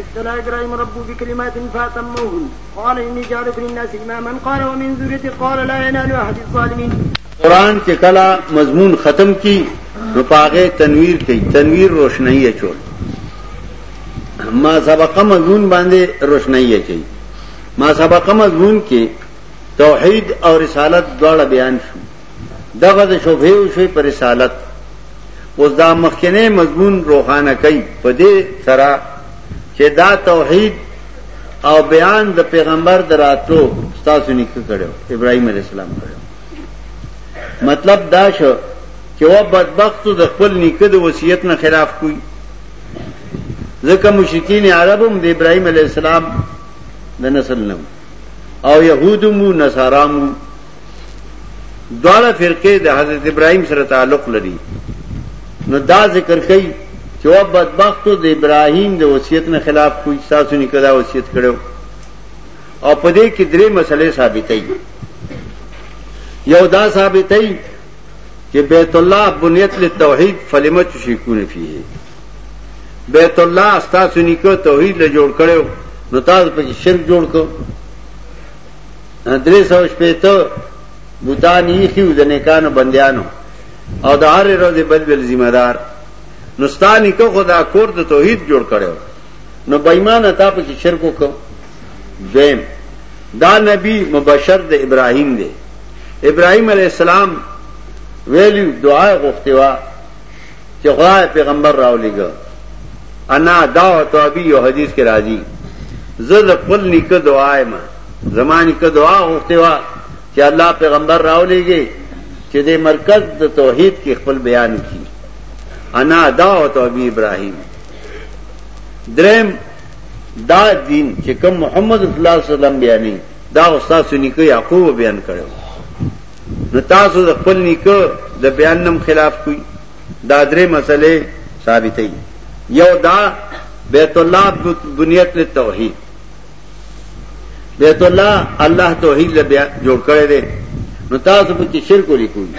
ابتلى ابراهيم ربه بكلمات فاتمهن قال اني جعلك للناس اماما قال ومن ذريتي قال لا ينال احد الظالمين قران چې کلا مضمون ختم کی نو پاغه تنویر کوي تنویر روشنايي اچول ما سبقه مضمون باندې روشنايي اچي ما سبقه مضمون کې توحید او رسالت دواړه بیان شو دغه د شوبه او شی پر رسالت اوس دا مخکنه مضمون روخانه کوي په دې سره چې دا توحید او بیان د پیغمبر دراتلو تاسو نه کړو ابراهیم علی السلام کړو مطلب دا شو چې و بدبخت د خپل نیکه د وصیت نه خلاف کوي ځکه مشرکین عربم د ابراهیم علی السلام د نسل نه او يهودمو نصارامو دواړه فرقه د حضرت ابراهيم سره تعلق لري نو دا ذکر کوي چې و بدبختو د ابراهيم د وصیت نه خلاف کوئی تاسو نه کدا وصیت کړو او په دې کې درې مسلې ثابتې یو دا ثابتې چې بیت الله بنیت له توحید فلمت شیکونه فيه بیت الله تاسو نه کو توحید له جوړ کړو نو تاسو په شرک جوړ کړو درې سوه شپېته بوتان ایښي وو د نیکانو بندیانو او د هرې ورځې بل بل ذمه دار نو ستا نیکه خو دا کور د توحید جوړ کړی و نو بېمانه تا پکې شرک وکړ دویم دا نبی مبشر د ابراهیم دی ابراهیم علیه السلام ویلیو دعا غوښتې وه چې خدای پیغمبر راولېګو انا دعوت ابي یو حدیث کې راځي زه د خپل نیکه دعا یم زمانی که دعا غوښته وا چې الله پیغمبر راولېږي چې د مرکز د توحید کې خپل بیان کړي انا دعوت ابي ابراهيم درم دا دین چې کوم محمد صلی الله علیه وسلم بیانې دا استاد سنیکو یعقوب بیان کړو نو تاسو د خپل نیکه د بیان نم خلاف کوي دا درې مسلې ثابتې یو دا بیت الله بنیت له توحید بیت الله الله توحید له جوړ کړی دی نو تاسو په کې شرک ولیکوي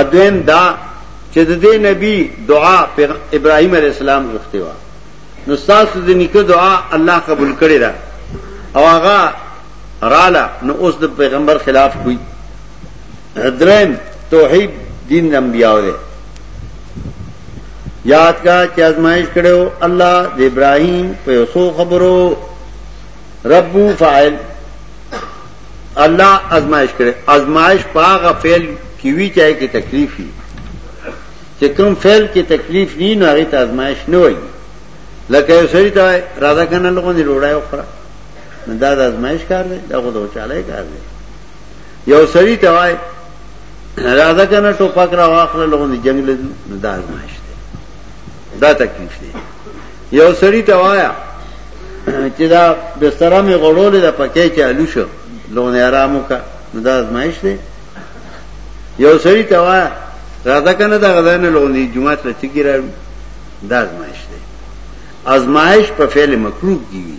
اذن دا چې د دې نبی دعا ابراهیم علی السلام غوښتي و نو تاسو د نیکه دعا الله قبول کړی دا او هغه رالا نو اوس د پیغمبر خلاف کوي درم توحید دین د انبیاء دی یاد کا چې ازمایش کړو الله د ابراهیم په یوسو خبرو رب فاعل الله ازمایش کړي ازمایش پاغه فعل کی وی چاہے کی تکلیف وی چې کوم فعل کې تکلیف نه نه هغه ته ازمایش نه وایي لکه یو سړی ته راځه کنه لغونی روړای وخره نو دا د ازمایش کار دی دا خو د وچاله کار دی یو سړی ته وای راځه کنه ټوپک را واخله لغونی جنگ له نو دا ازمایش دی دا تکلیف دی یو سړی ته وایا چې دا بستر مې غړولې د پکې چالو شو لغونی آرامو کا نو دا ازمایش دی یو سړی ته وایا راځه کنه دا غزانه لغونی جمعه ته چګی راوي دا ازمایش دی ازمایش په فعل مکروه کیږي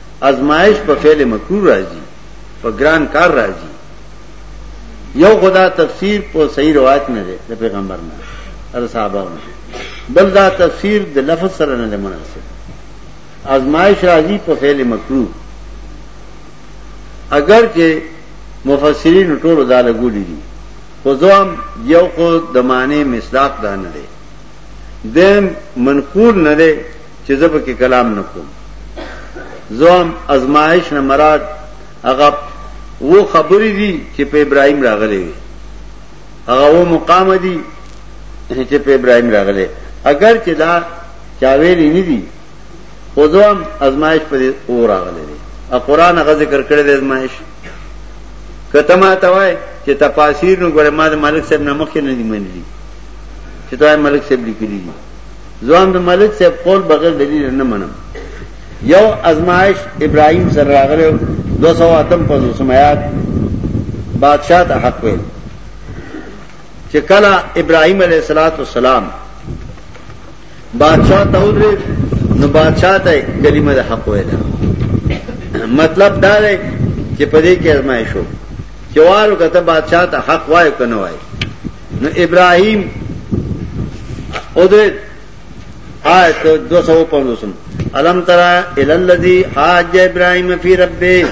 ازمائش په فعل مکرور راځي په ګران کار راځي یو خدا تفسیر په صحیح روایت نه ده د پیغمبر نه ار صحابه نه بل دا تفسیر د لفظ سره نه مناسب ازمائش راځي په فعل مکرور اگر چې مفسرین ټول دا لګولې دي خو ځوام یو خو د معنی مصداق دا نه دی دیم منقول نه دی چې زه پکې کلام نه کوم زوم ازمایش نه مراد هغه وو خبرې دي چې په ابراهيم راغلي وي هغه وو مقام دي چې په ابراهيم راغلي اگر چې دا چاویلې نه دي خو زوم ازمایش په اور راغلي دي ا قران هغه ذکر کړی دی ازمایش کته ما ته وای چې تفاسیر نو ګره ما د مالک صاحب نه مخکې نه دي منلي چې دا مالک صاحب لیکلي دي زوام د ملک صاحب قول بغیر دلیل نه منم یو ازمائش ابراهیم سره راغلو 208 په سمات بادشاہ ته حق ویل چې کله ابراهیم علیه السلام بادشاہ ته ودرې نو بادشاہ ته کلمه د حق ویل مطلب دا دی چې په دې کې ازمائش وو چې وارو کته بادشاہ ته حق وایو کنه وایو نو ابراهيم او د آیت 250 الم ترى الى الذي حاج ابراهيم في ربه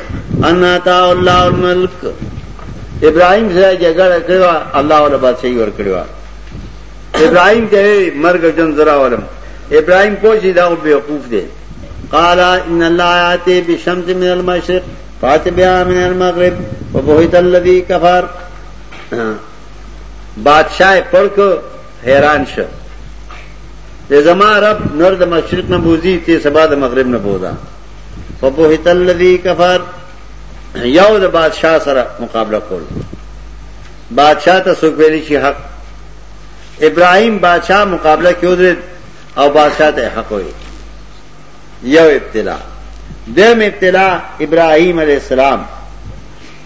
ان اتاه الله الملك ابراهيم سره جګړه کړو الله ولا بادشاہي ور کړو ابراهيم ته مرګ جن زرا ولم ابراهيم پوښي دا بیوقوف دی قال ان الله ياتي بالشمس من المشرق فاتبها من المغرب وبهت الذي كفر بادشاہ یې پړ کړ حیران شو وې زما رب نور د مشرق نه بوزي ته سبا د مغرب نه بوزا فبوهت الذی کفر یو د بادشاہ سره مقابله کول بادشاہ ته څوک ویلی شي حق ابراهیم بادشاہ مقابله کې ودرید او بادشاہ ته حق وي یو ابتلا دیم ابتلا ابراهیم علیه السلام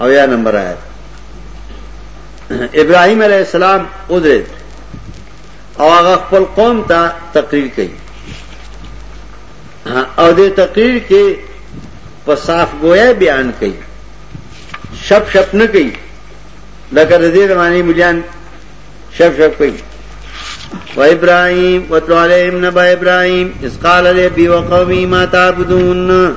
او یا نمبر آیت ابراهیم علیه السلام ادرید او هغه خپل قوم ته تقریر کوي او د تقریر کې په صاف گویا بیان کوي شپ شپ نه کوي لکه د دې معنی مليان شپ شپ کوي و ابراهيم وتعالى ابن ابراهيم اس قال لي بي وقومي ما تعبدون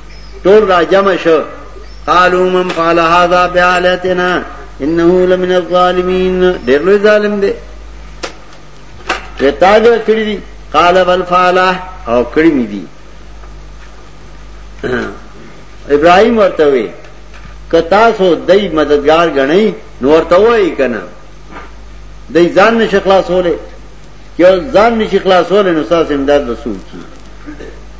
ټول را جمع شو قالو من فعل هذا بعالتنا انه لمن الظالمين ډېر لوی ظالم دی وتاج کړی دی قال بل فعل او کړی می دی ابراهيم ورته وی کتا سو دای مددگار غنی نو ورته وای کنه دای ځان نشه خلاصوله یو ځان نشه خلاصوله نو تاسو امداد رسول کی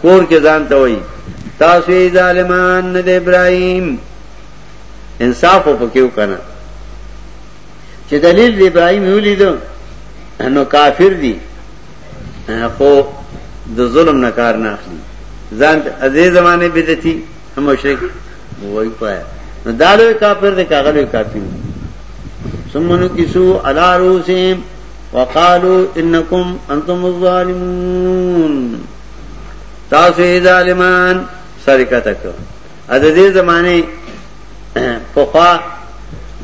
کور کې ځان ته وای تاسو یې ظالمان نه د ابراهیم انصاف وکیو کنه چې دلیل د ابراهیم یو لیدو نو کافر دي خو د ظلم نه کار نه اخلي ځان دې زمانه بدعتي هم مشرک وای پایا نو دالو کافر دې کاغلو کافر سمنو کیسو علا روسیم وقالو انکم انتم الظالمون تاسو یې ظالمان سره کته کړ ا د دې زمانه په خوا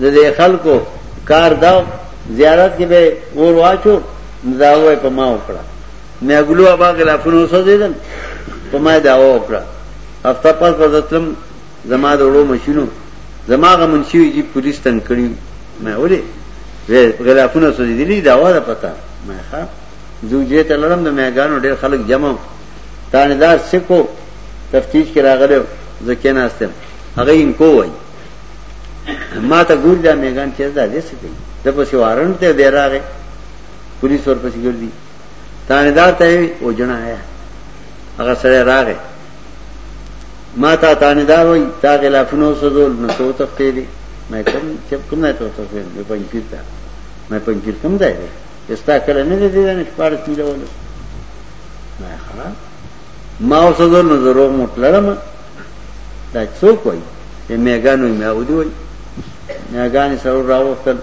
د دې خلکو کار دا زیارت کې به ور واچو دا وای په ما وکړه مې غلو ابا غلافونو سوځیدل په ما دا وکړه هفته پس ورتلم زما د وړو ماشینو زما غ منشي جی پولیس تن کړی مې وله غلافونه سوځیدلی دا وره پتا مې ښا زوجه ته لړم د میګانو ډیر خلک جمع تانیدار سکو تفتیش کې راغلی زکه نه استم هغه انکو وای ما ته ګور دا میګان چې دا دې څه کوي د پسې وارن ته دی راغی پولیس ورپسې ګرځي تانیدار ته او جنا آیا هغه سره راغی ما ته تانیدار وای تا غلافونو سوزول نو تو تختې دي مې کوم چې کوم نه تو تختې مې پنځیر تا مې پنځیر کوم ځای دی چې ستا کله نه دی دی نه شپارس میله ولې ما خراب ما اوس زه نو زه روغ موټ لرم دا څوک وایي چې میګانو مې او دی وایي میګانې سره راوختل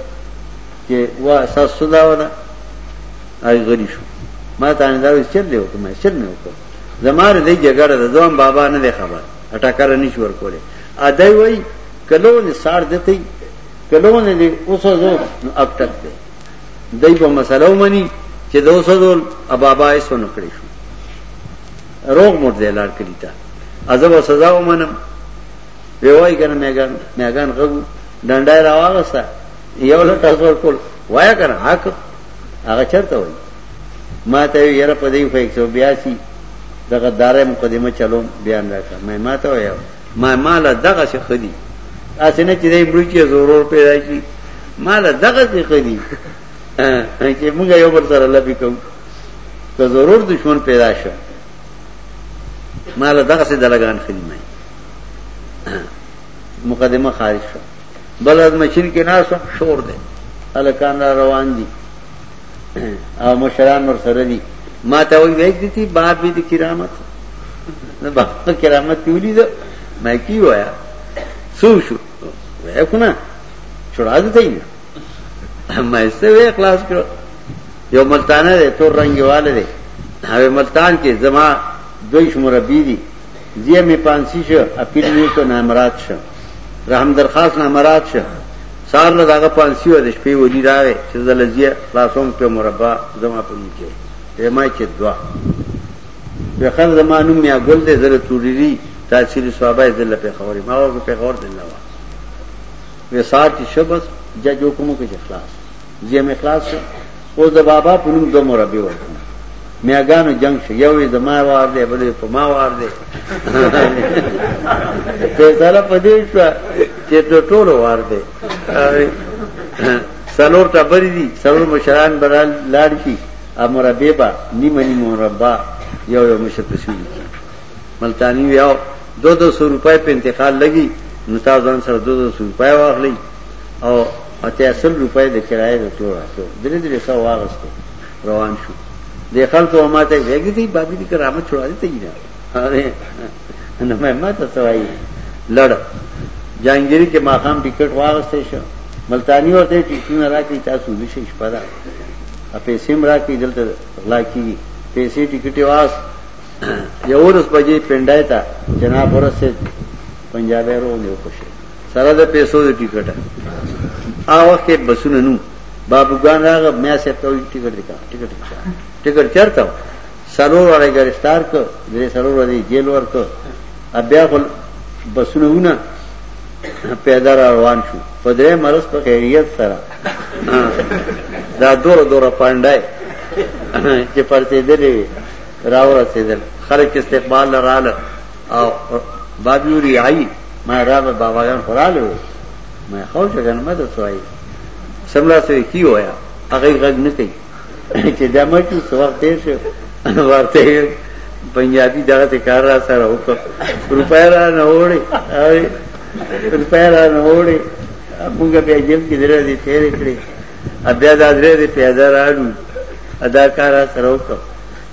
چې وا اساس صدا ودا آی غری شو ما ته نه دا ویل چې له کومه چې نه وکړ زمار دې جګړه د دوام بابا نه دی خبر اٹاکر نش ور کوله ا دای وای کلو نه سار دته کلو نه اوسه زو اکټک دی دای په مسله ومني چې د اوسدول ابابا یې سونه کړی شو روغ مور دې لار کړی تا عذاب او سزا ومنم وی وای کنه میګان میګان غو ډنډای راوغسه یو لټ ازور کول وای کنه حق هغه چرته وای ما ته یې را پدې فیکسو بیاسي دغه دارې مقدمه چلو بیان راکړه مې ما ته وایو ما مال دغه څه خدي تاسو نه چې دې ملکی زورور پیدا کی مال دغه څه خدي چې موږ یو بل سره لبي کوم که ضرور دشمن پیدا شو مال دغه څه دلګان خدي مې مقدمه خارج شو بل از ماشین کې ناس شور دی الکان را روان دي او مشران ور سره دي ما ته وی وای دي باب دي کرامت نه باب کرامت پیولې ده ما کی وایا سو شو وای کو نه چړا دي ته نه ما یې سوي خلاص کړو یو ملتانه ده تور رنگیواله ده هغه ملتان کې زما دوی شمربی دي زیه می پانسی شو اپیل می کو نامرات شو رحم درخواست نه مراد شه سار له داغه پانسی و د شپې ولی راغې چې د لزیه خلاصوم په مربع زما په نوم کې زما چې دوا په خر زما نوم میا ګل دې زره توریری تاثیر صحابه دل په خوري ما ورته په خور دل وا وسار چې شبس ججو کوم کې خلاص زیه مې خلاص شو اوس د بابا په نوم دوه مربي ورکوم میاګانو جنگ شو یو یې زما وار دی بل یې په ما وار دی فیصله په دې شوه چې د ټولو وار دی څلور ټبرې دي څلور مشران به لاړ شي او مربې به نیمه نیمه مربا یو یو مشر پسې ولیکي ملتاني وي او دو دو سو روپۍ په انتقال لګي نو تاسو ځان سره دو دو سو روپۍ واخلئ او اتیا سل روپۍ د کرایې د تلو راتلو درې درې سوه واخیستو روان شو دې خلکو به ما ته ویږي دی بابي دي کرامت چھوڑا دي ته یې نه نو مې ما ته څه وایي لړ جانګیری کې ماقام ټیکټ واغستې شو ملتانی ورته ټیکټونه راکړي تاسو دې شي شپه ده پیسې هم راکړي دلته غلا کیږي پیسې ټیکټ واس یو ورځ بجې پندای ته جناب ورسې پنجابی ورو نه وکړي سره د پیسو د ټیکټه هغه وخت کې بسونه نو بابوګان راغ میا سه ته ټیکټ دیکا ټیکټ دیکا ټیکټ چرته سرور اړه گرفتار ک درې سرور دی جیل ورک بیا خپل بسونه ونه پیدا روان شو په درې مرز په خیریت سره دا دور دور پاندای چې پرته دلې راو رسیدل خلک استقبال لراله او بابیوری آئی ما رابع بابایان خوراله وی ما خوش کنه ما ته سوای سملا سره کی ویا هغه غږ نه کوي چې دا ما چې څو وخت تیر شو ورته پنجابي دغه ته کار را سره وکړ روپیا را نه وړي روپیا را نه وړي موږ بیا جیب کې درې دي تیر کړې بیا دا درې دي پیدا راړو ادا کار سره وکړ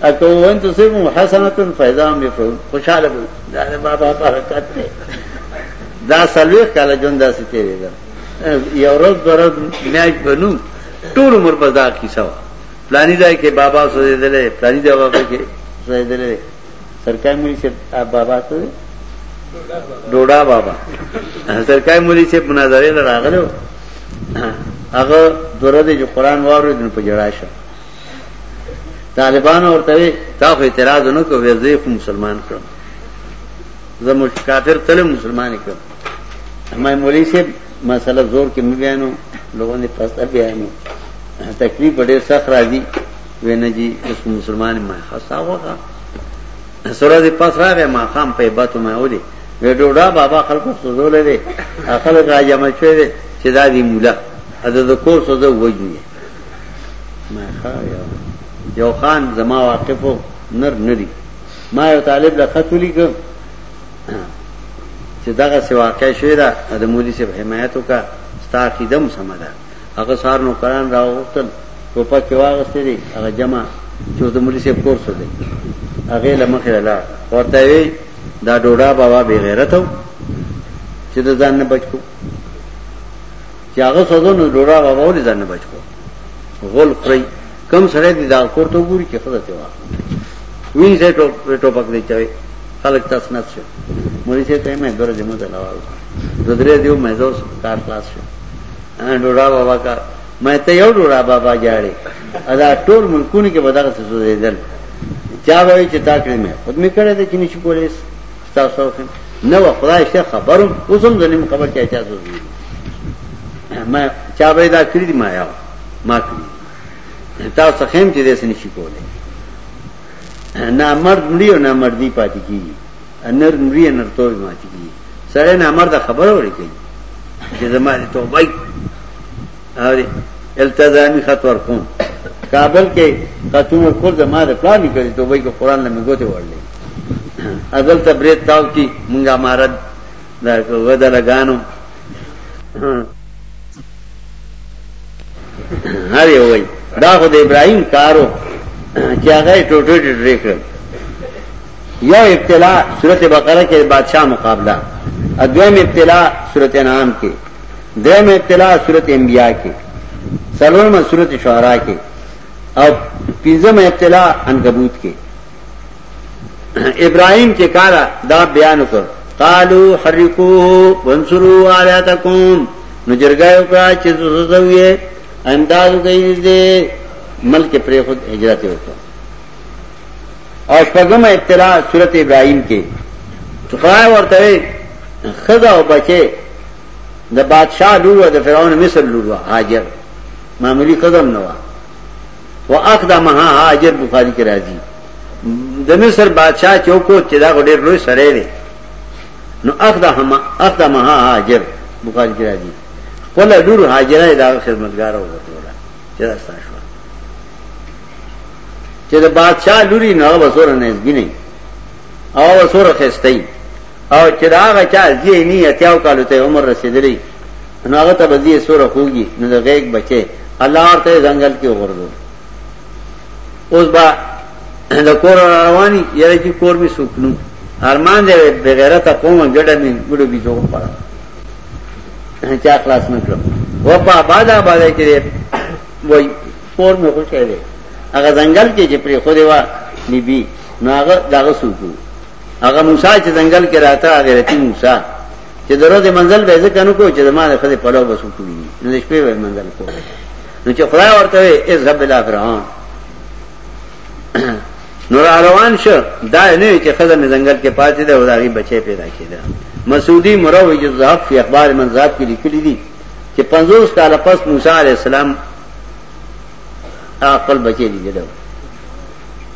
اکو وین تو صرف حسنتن فیضا می فو خوشاله بو دا بابا برکت ته دا سلوخ کاله جون دا سی تیرې دا یو ورځ درځ میاج بنو ټول عمر په دا کیسه پلانی ځای کې بابا سوځې دلې پلانی دا بابا کې سوځې دلې سرکای مولي چې بابا ته ډوډا بابا سرکای مولي چې مناظره لراغلو هغه دوره دې قرآن واره دې په جړا شه طالبان ورته وي تا خو اعتراض نه کوو زه خو مسلمان کړم زه مو کافر تل مسلمان کړم ما مولوی صاحب مسله زور کې مې بیانو لوګو نه پسته بیانو تکلیف ډېر سخت راځي وینه جی اس مسلمان ما خاصه وغه سره دې پاس راغې ما خام په باتو ما ودی وډوډا بابا خلکو سوزولې دي خلک راځي ما چې دا دی مولا اته د کور سوزو وځي ما ښا یو یو خان زما واقفو نر ندی ما یو طالب له خط ولیکو چې دغه سی واقع شوی دا د مولوی صاحب حمایت وکا ستا قدم سمدا هغه سار نو قران راو وختل په پکې واغستې دي هغه جمع چې د مولوی صاحب کورس دی هغه لمخې لا ورته وی دا ډوډا بابا بی غیرت چې د ځان نه بچو چې هغه سوزو نو ډورا بابا ولې ځان نه بچ کو غول خوري کم سره دي دا کور ته ګوري چې خدای ته واه وی سه ټوپ ټوپک دی چوي خلک تاسو نه څه موري چې ته مې درځه مو ته لاوړ ددرې دیو مې زو کار خلاص شو ډورا بابا کا مې ته یو ډورا بابا جاړي ادا ټول ملکونه کې بدغه څه زو دیدل چا وایي چې تا کړې مې خود مې کړې ده چې نشي کولای تاسو وکم نو خدای شه خبرم اوسم زنیم خبر چا چا زو ما چا به دا کړی ما یا ما کړی تاسو خیم چې دې سن شي کوله نه مرد مړی او نه مردی پاتې کیږي انر مړی انر توي ماتې کیږي سره نه مرد خبر وړي کوي چې زما دې توبه او التزامی خط ورکوم کابل کې خاتون ورکول زما د پلان نه کړی دوبۍ کې قران نه مګوته ورلې ازل ته برید تاو کی مونږه مارد دا ودا لګانو هر یو وای دا خو د ابراهیم کارو چې هغه ټوټو ټوټو کړ یو ابتلا سورته بقره کې بادشاہ مقابله ادویم ابتلا سورته انعام کې درم ابتلا صورت انبیاء کې سلورم صورت شعراء کې او پنځم ابتلا عنکبوت کې ابراهيم چې کارا دا بیان وکړ قالو حرقوه وانصروا آلاتکم نو جرګایو کا چې زوزوي انداز کوي دې ملک پر خود هجرت وکړه او شپږم ابتلا سورته ابراهيم کې خدای ورته خدا او بچي د بادشاہ لور د فرعون مصر لور هاجر معمولی قدم نه و واقدمها هاجر بخاری کې راځي د مصر بادشاہ چوکو چې دا ډېر لوی سړی دی نو اقدمها اقدمها هاجر بخاری کې راځي خپل لور هاجره دا خدمتګار وګټوله چې دا تاسو چې د بادشاہ لوري نه وسور نه ځګنی او وسور خستای او چې دا هغه چا ذهني اتیاو کالو ته عمر رسیدلی نو هغه ته بځي سوره خوږي نو د غیګ بچي الله ورته ځنګل کې وغورځو اوس با د کور رواني یره چې کور می سوکنو ارمان دې بغیرته قوم ګډه می ګډو بي جوړ پړ چا خلاص نه کړم و په آباد آباد کې وای کور مې خوشاله هغه ځنګل کې چې پرې خو دی وا نبی نو هغه دغه سوکو هغه موسی چې ځنګل کې راته غیرتی موسی چې درو دې منزل به ځکه نو کو چې ما نه خدای په لور بسو کوی نو دې شپې به منزل کو نو چې خدای ورته یې ذهب الا فرعون نو روان شو دا نه چې خدای مې ځنګل کې پاتې ده او دا غي بچي پیدا کېده مسعودی مروج الذهب فی اخبار من ذهب کې لیکلي دي چې 50 کال پس موسی علی السلام خپل بچي لیدل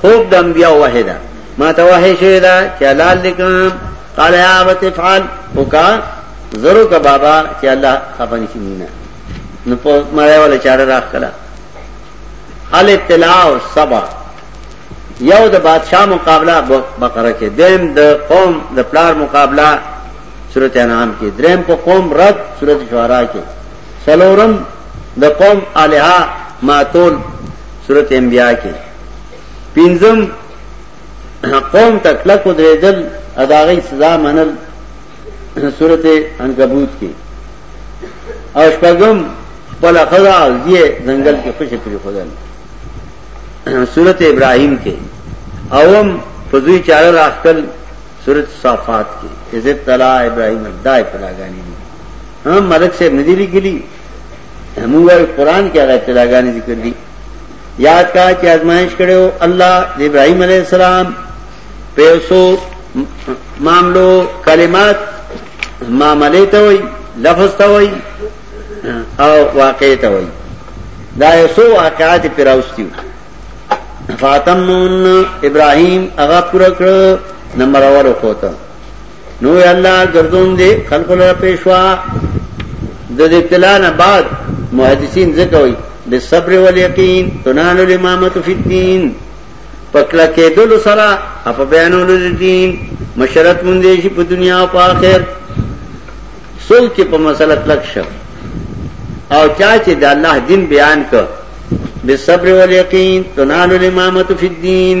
خوب د انبیاء وحی ده ما ته وحی شوی ده چې حلال دې کړم قال یا ابت افعل وکا زرو کا بابا چې الله خپل شي نه نو په مړای ولا چاړه راخ کړه ال اطلاع او صبر یو د بادشاہ مقابله بقره کې دیم د قوم د پلار مقابله سورته انعام کې دریم په قوم رد سورته شعرا کې سلورم د قوم الها ماتول سورته انبیاء کې پنځم قوم ته کلک ودرېدل اداغي سزا منل سورته عنکبوت کې او شپږم خپل خدا او یې ځنګل کې خوشې پرې خدل سورته ابراهيم کې اوم فزوی چاره راخل سورته صافات کې عزت تعالی ابراهيم دای پلاګانی هم ملک صاحب ندی لګلی هم وای قران کې هغه پلاګانی ذکر دي یاد کا چې آزمائش کړو الله د ابراهيم عليه السلام په یوسو معاملو کلمات معاملې ته وای لفظ ته وای او واقع ته وای دا یوسو واقعات پیراوستیو فاطمون ابراهيم هغه پوره کړ نمبر اول وکړ نو الله ګردون دې خلق لره پېښوا د دې تلان بعد محدثین ذکر وي بالصبر واليقين تنال الامامه في الدين پکړه کېدل سره په بیانولو دین مشرت مونږ دې شي په دنیا او په آخرت سول کې په مسله تلک شو او چا چې د الله دین بیان کړ بالصبر واليقين تنال الامامه في الدين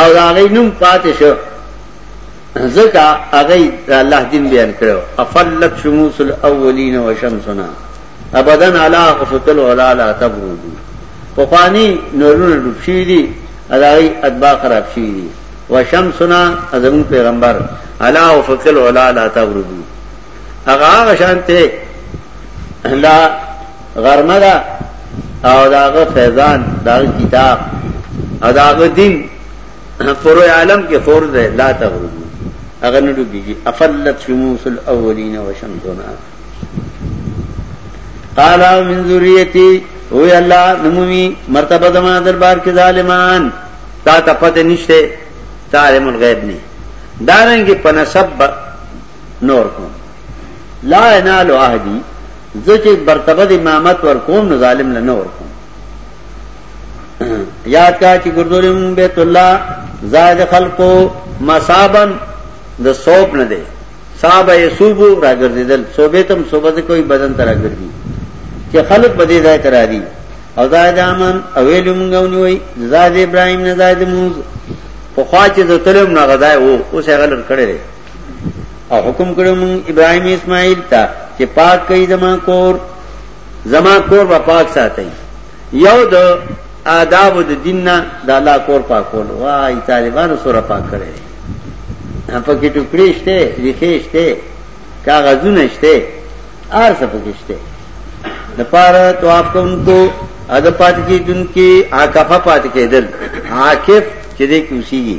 او دا غي نوم پاتې شو ځکه هغه الله دین بیان کړو افلت شموس الاولین وشمسنا ابدا علا قصتل ولا لا تبرد په پانی نورونه ډوب شي دي اداي اتباع خراب شي دي وشمسنا ازم پیغمبر علا وفقل ولا لا تبرد هغه شانته لا غرمه دا او داغه فیضان داغه کتاب او داغه دین فرو عالم کې فور ده لا تغرب هغه نه ډوبېږي افلت شموس الاولین وشمسنا قال من ذریتی او الله نمومی مرتبه زما دربار کې ظالمان تا ته پته نشته تعلم الغیب نه دارنګ په نسب نور کوم لا ینال عهدی زه چې برتبه د امامت ور کوم نو ظالم له نور کوم یاد کا چې ګردورم بیت الله زائد خلقو مصابن د صوب نه دی صاحب یسوبو راګرځیدل صوبې تم صوبه د کوئی بدن تر راګرځي چې خلق بده ځای تر راځي او زائد امن اویل مونږونی وای زائد ابراهیم نه زائد موز په خوا چې د تلم نه غدای وو اوس هغه لر کړی او حکم کړو مون ابراهيم اسماعيل ته چې پاک کړئ زما کور زما کور په پاک ساتي یو د آداب د دین نه د الله کور پاکول وای طالبانو سره پاک کړي په کې ټوکړې شته ریخې شته کاغذونه شته ار څه پکې شته د پاره تو اپ کوونکو اده پات کې دن کې عاقفه پات کې دل عاقف چې دې کوسیږي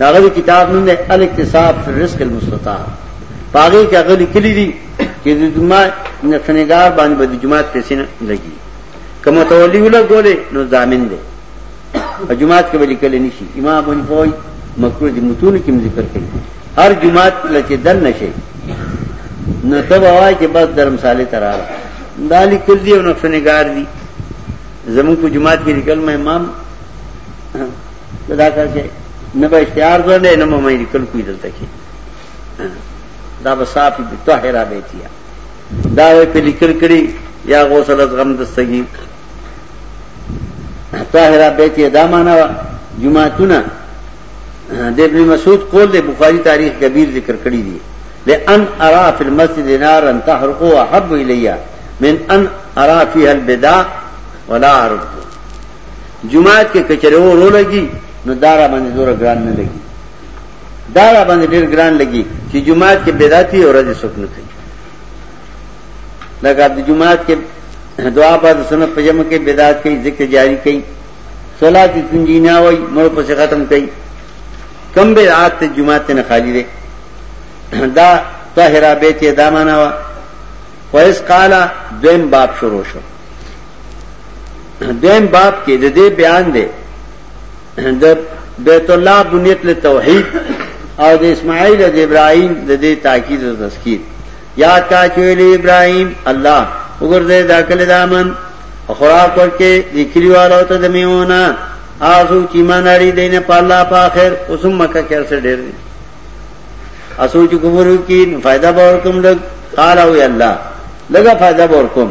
داغه کتاب نوم دی الاکتساب فی الرزق المستطاع پاغه کې هغه لیکلي دي چې د جمعه نفنګار باندې به د جمعه پیسې نه لګي کوم تولی ولا ګولې نو ضامن دی په جمعه کې به لیکل نشي امام بن فوج مکروه دي متون کې ذکر کوي هر جمعه لکه دن نشي نو ته وای چې بس درم صالح تراله دا لیکل دي او نفنګار دي زمون کو جمعه کې لیکل مې امام دا کار کې نه به اختیار درلې نه مې لیکل کوی دلته کې دا به صافي به طاهره به تیا دا په لیکل کړي یا غوسل از غم دستګي طاهره به تیا دا معنا جمعهتونه د ابن مسعود قول د بخاری تاریخ کبیر ذکر کړی دی لئن ارا فی المسجد نارا تحرق وحب الیا من ان ارا فیها البدع ولا عرض جماعت کې کچره و رو لګي نو دارا باندې دور ګران نه لګي دارا باندې ډېر ګران لګي چې جماعت کې بدعتي او رد سکن کوي لکه د جماعت کې دعا بعد سنت پجم کې بدعت کوي ذکر جاری کوي صلات تنجی نه وای مړ په ختم کوي کم بدعت ته جماعت نه خالی دي دا طاهرہ بیت دامانا وا ویس قالا دویم باب شروع شو دیم باب کې د دې بیان دی د بیت الله بنیت له توحید او د اسماعیل او د ابراهیم د دې تاکید او تذکیر یاد کا چویل ابراهیم الله وګرځي دا کله دامن خوراک ورکه ذکری والو ته دمیونه آسو چې مان اړي دینه په الله په اخر اوسم مکه کې سره ډېر دي اسو چې کومرو کې فائدہ باور کوم لګ قال او الله لګا فائدہ باور کوم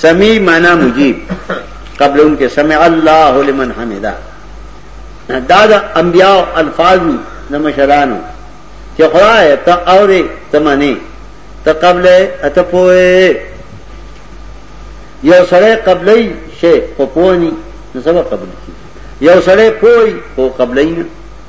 سمیع مانا مجیب قبل ان کے سمع اللہ لمن حمدہ داد انبیاء الفاظ نہ مشرانو کہ خدا ہے تا اور تا منے تا قبل ہے اتا پوئے یو سڑے قبل ہی شے خو پوئے نہیں نہ سبا قبل کی یو سڑے پوئے خو قبل ہی نہ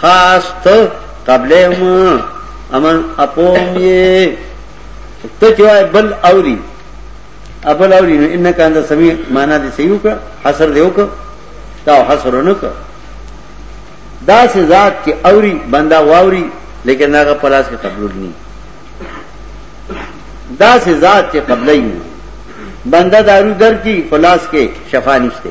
خاص ته قبله ما امن اپوم یې ته چې وای بل اوري ابل اوري نو انک انده سمي معنا دې صحیح وکړه حسر دې وکړه دا حسر نه کړ دا سه ذات چې اوري بندا واوري لیکن هغه پلاس کې قبول نه دا سه ذات چې قبلې بندا دارو در کی پلاس کې شفا نشته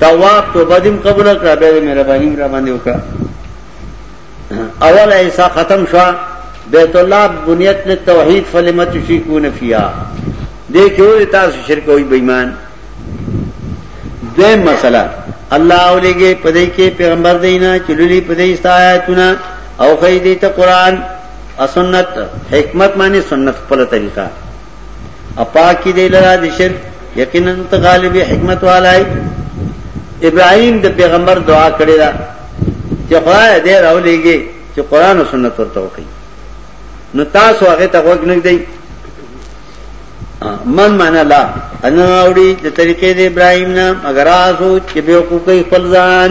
تواب توبه دیم قبول کړه بیا دې مهرباني را باندې وکړه اول ایسا ختم شو بیت الله بنیت له توحید فلمت شیکون فیا دې کې وې تاسو شرک وي بېمان دیم مسله الله اولیږي پدې کې پیغمبر دینا چلولي پدې استایتونه او خې دې ته قران او سنت حکمت معنی سنت خپل طریقہ اپاک کی دی لرا دی شرک یقینا ته غالب حکمت والای ابراهیم د پیغمبر دعا کړی دا چې خدای دې راولېږي چې قران او سنت ورته وکړي نو تاسو هغه ته وګ نه دی من معنا لا انا اوړي د طریقې د ابراهیم نه مگر تاسو چې به حقوقي خپل ځان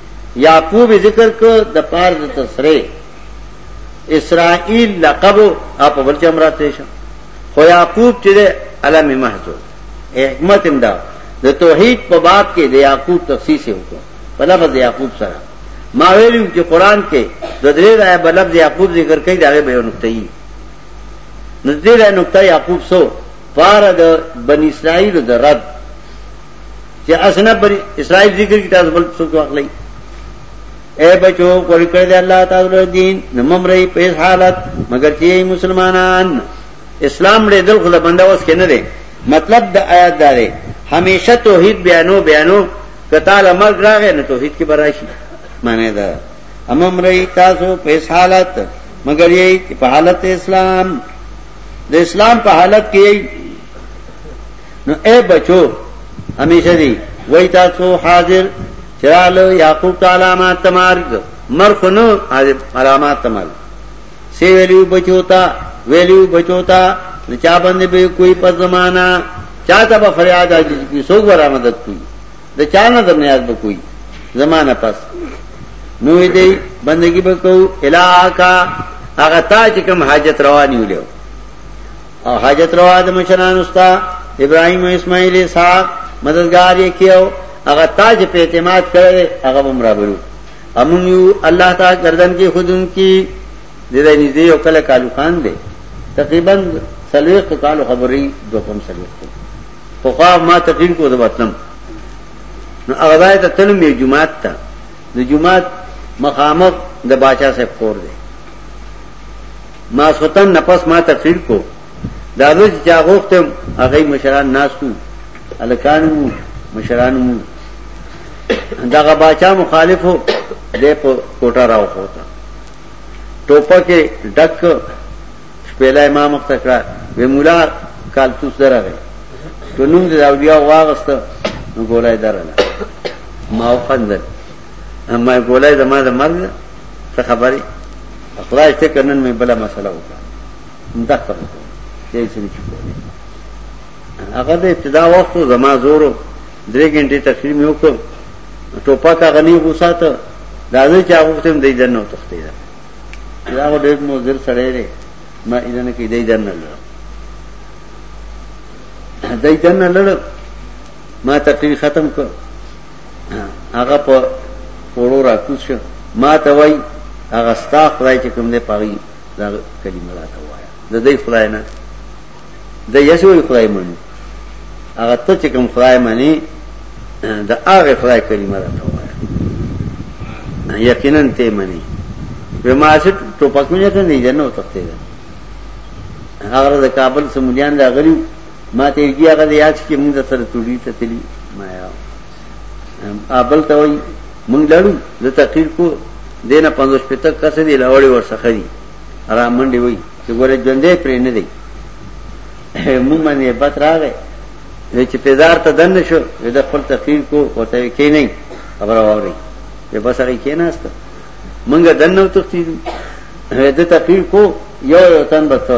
یعقوب ذکر کو د پار د تسری اسرائیل لقب اپ بل چې امرات شه خو یعقوب چې علم محضو حکمت امدا د توحید په باب کې د یعقوب تخصیص وکړو په لفظ یعقوب سره ما ویلو چې قران کې د درې راي په لفظ یعقوب ذکر کوي دا به یو نقطه یي نو دې نقطه یعقوب سو پار د بنی اسرائیل د رد چې اسنه پر اسرائیل ذکر کی تاسو بل څوک واخلئ اے بچو کوئی کړ دې الله تعالی دین نمم رہی په حالت مگر چې مسلمانان اسلام دې دل خدای بنده اوس کې نه دی مطلب د آیات دا دی همیشه توحید بیانو بیانو کتا لمر راغې نه توحید کې براشي معنی دا امم رہی تاسو په حالت مگر یې په حالت اسلام د اسلام په حالت کې نو اے بچو همیشه دی وای تاسو حاضر چرالو یعقوب علامات تمارګ مرخنو علامات تمارګ سی ویلیو بچو تا ویلیو بچو تا چا باندې به کوئی په زمانہ چاته به فریاد اجي کی سو غره مدد کوي د چا نه د نیاز به کوي زمانہ پس نو دې بندگی به کو الہ کا هغه تا چې کوم حاجت رواني ولیو او حاجت روا د مشران استا ابراهيم او اسماعيل اسحاق مددگار یې کیو هغه تاج په اعتماد کړی هغه عمره برو امون یو الله تعالی گردن کې خودن کې د دې نږدې او کله کالو خان دی تقریبا سلويخ کالو خبرې دوه کم سلويخ خو خو ما تقریر کو د وطن نو هغه ځای ته تلم یو جمعات ته د جمعات مخامخ د باچا صاحب کور دی ماسخوتن نه پس ما تقریر کو دا ورځ چې چا غوښتم هغه مشران ناستو الکانو مو مشرانو مو دغه باچا مخالفو دې په کوټه راو کوتا ټوپکه ډک شپېلا امام تکړه وی مولا کال توس درغه ټولوم د اولیاء واغسته نو ګولای درنه ما وخندل اما ګولای زما د مرګ څه خبرې خدای ته کنن مې بل مسله وکړه دا خبره چې څه نه کوي هغه د ابتدا وخت زما زور درې غنټې تقریر مې وکړ ټوپک هغه نه غوسات دا زه چې هغه تم دی دنه تختې دا دا ډېر مو زر سره لري ما اذن کې دی دنه لړ دی دنه لړ ما تقریر ختم کړ هغه په پورو راکوز شو ما ته وای هغه ستا خدای چې کوم دی پاغي دا کلمه راته وایا د دې خدای نه د یسوع خدای منو هغه ته چې کوم خدای مانی د هغه خدای کلمه راته وایا یقینا ته مانی په ما چې ټوپک مې نه کني جنو تخته هغه د کابل سمجان دا غریب ما ته یې هغه د یاد کې موږ سره توډی ته تلی ما یا ابل ته وای موږ لړو د تقریر کو دینه 50 پته کس دی لاوړې ورسخه دی را منډي وای چې ګوره ژوندې پرې نه دی موږ باندې بت راغې چې پیدار ته دن شو د خپل تقریر کو وته کې نه خبر اوري په بس هغه کې نه است منګه دنو تختی د تقریر کو یو یو تن بته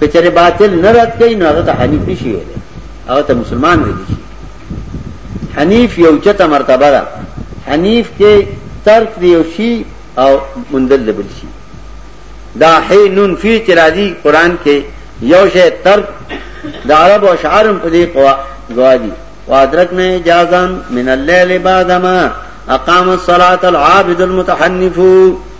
که چېرې باطل نه رد کوي نو هغه ته حنیف نشي ویلی هغه ته مسلمان ویل شي حنیف یو چته مرتبه ده حنیف کې ترک دی یو شي او مندل بل شي دا حی نون فی چرادی قران کې یو شی ترک دا عرب او شعرم په دې قوا گوادی وادرکنا اجازا من الليل بعدما اقام الصلاه العابد المتحنف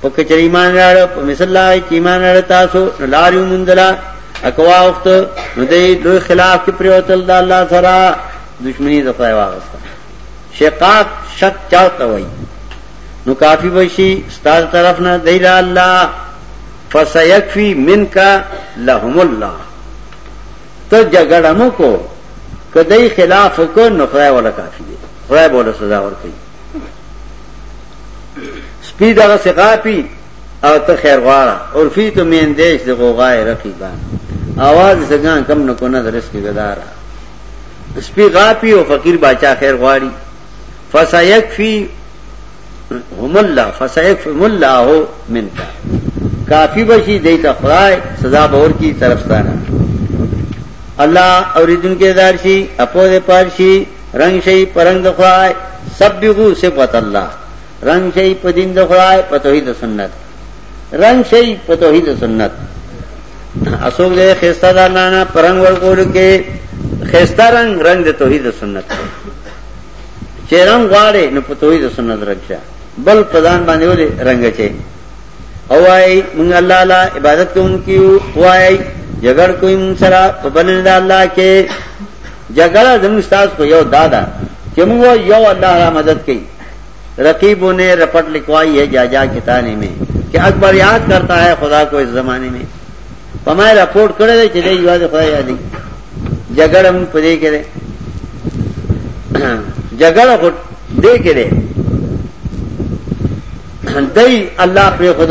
په کچری ایمان راړ په مثال لا چې ایمان راړ تاسو لاري مندلا اکوا وخت نو دې لوی خلاف کې پریوتل د الله سره دښمنی د خدای واغسته شقاق شک چاته وای نو کافی بشي ستاسو طرف نه دی لا الله فسيكفي منك لهم الله ته جګړه مو کو کدی خلاف کو نو خدای ولا کافی دی خدای بوله سزا ورکړي سپی دغه سقاپی او ته خیر غواړه عرفی تو مین دیش د غوغای رقیبان आवाज سګان کم نه کو نه درس کې ګدارا سپی غاپی او فقیر باچا خیر غواړي فسيكفي هم الله فسيكفي هم الله منك کافی بشی دیتا خدای سزا باور کی طرف ستانه الله اوریدونکو دار شي اپو دې پال شي رنګ شي پرنګ د خدای سبغو صفات الله رنګ شي په دین د خدای په توحید سنت رنګ شي په توحید سنت اسوګ دې خستا دا نه نه پرنګ ورکول کې خستا رنگ رنگ د توحید سنت چې رنگ غواړي نو په توحید سنت رکشه بل پردان باندې ولې رنگ چي او وايي مونږ الله لا عبادت کوونکیو وايي جګړ کوي مونږ سره په بنل الله کې جګړه زموږ تاسو په یو دادا چې موږ وایو یو الله را مدد کوي رقیبوں نے رپٹ لکھوائی ہے جا جا کے تانے میں کہ اکبر یاد کرتا ہے خدا کو اس زمانے میں پمائے رپورٹ کرے دے چلے یو دے خدا یادی جګړه موږ په دې کې ده جګړه خو دې کې ده دای الله پر خود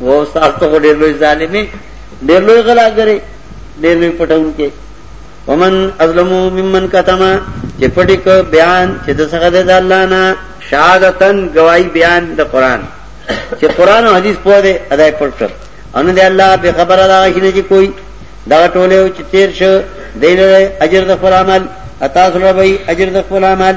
و استاد ته ډېر لوی ظالمي ډېر لوی غلاګري ډېر لوی پټون کې ومن ازلمو ممن کتما چې پټی کو بیان چې د څنګه د الله نه شهادتن گواہی بیان د قران چې قران او حدیث په دې ادای پټ کړ ان دې الله به خبر ادا شي نه چې کوئی دا ټوله او چې تیر شو دینه اجر د خپل عمل اتا سره به اجر د خپل عمل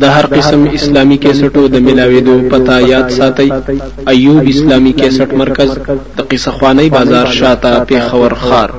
د هر قسم اسلامي کیسټو د ملاوېدو پته یاد ساتئ، ایوب اسلامي کیسټ مرکز، د قیصه خوانۍ بازار شاته، پېښور ښار.